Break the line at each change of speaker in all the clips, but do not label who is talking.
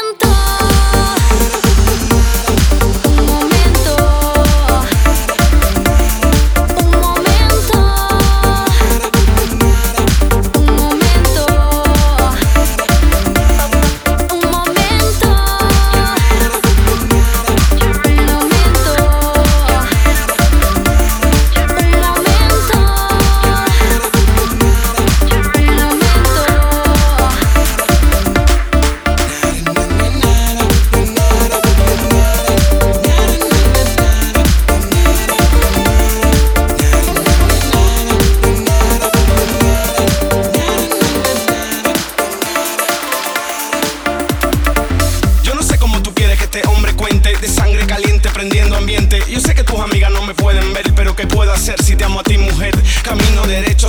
siento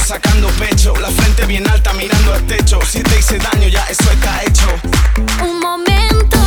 sacando pecho, la frente bien alta mirando al techo. Si te hice daño ya eso está hecho. Un momento.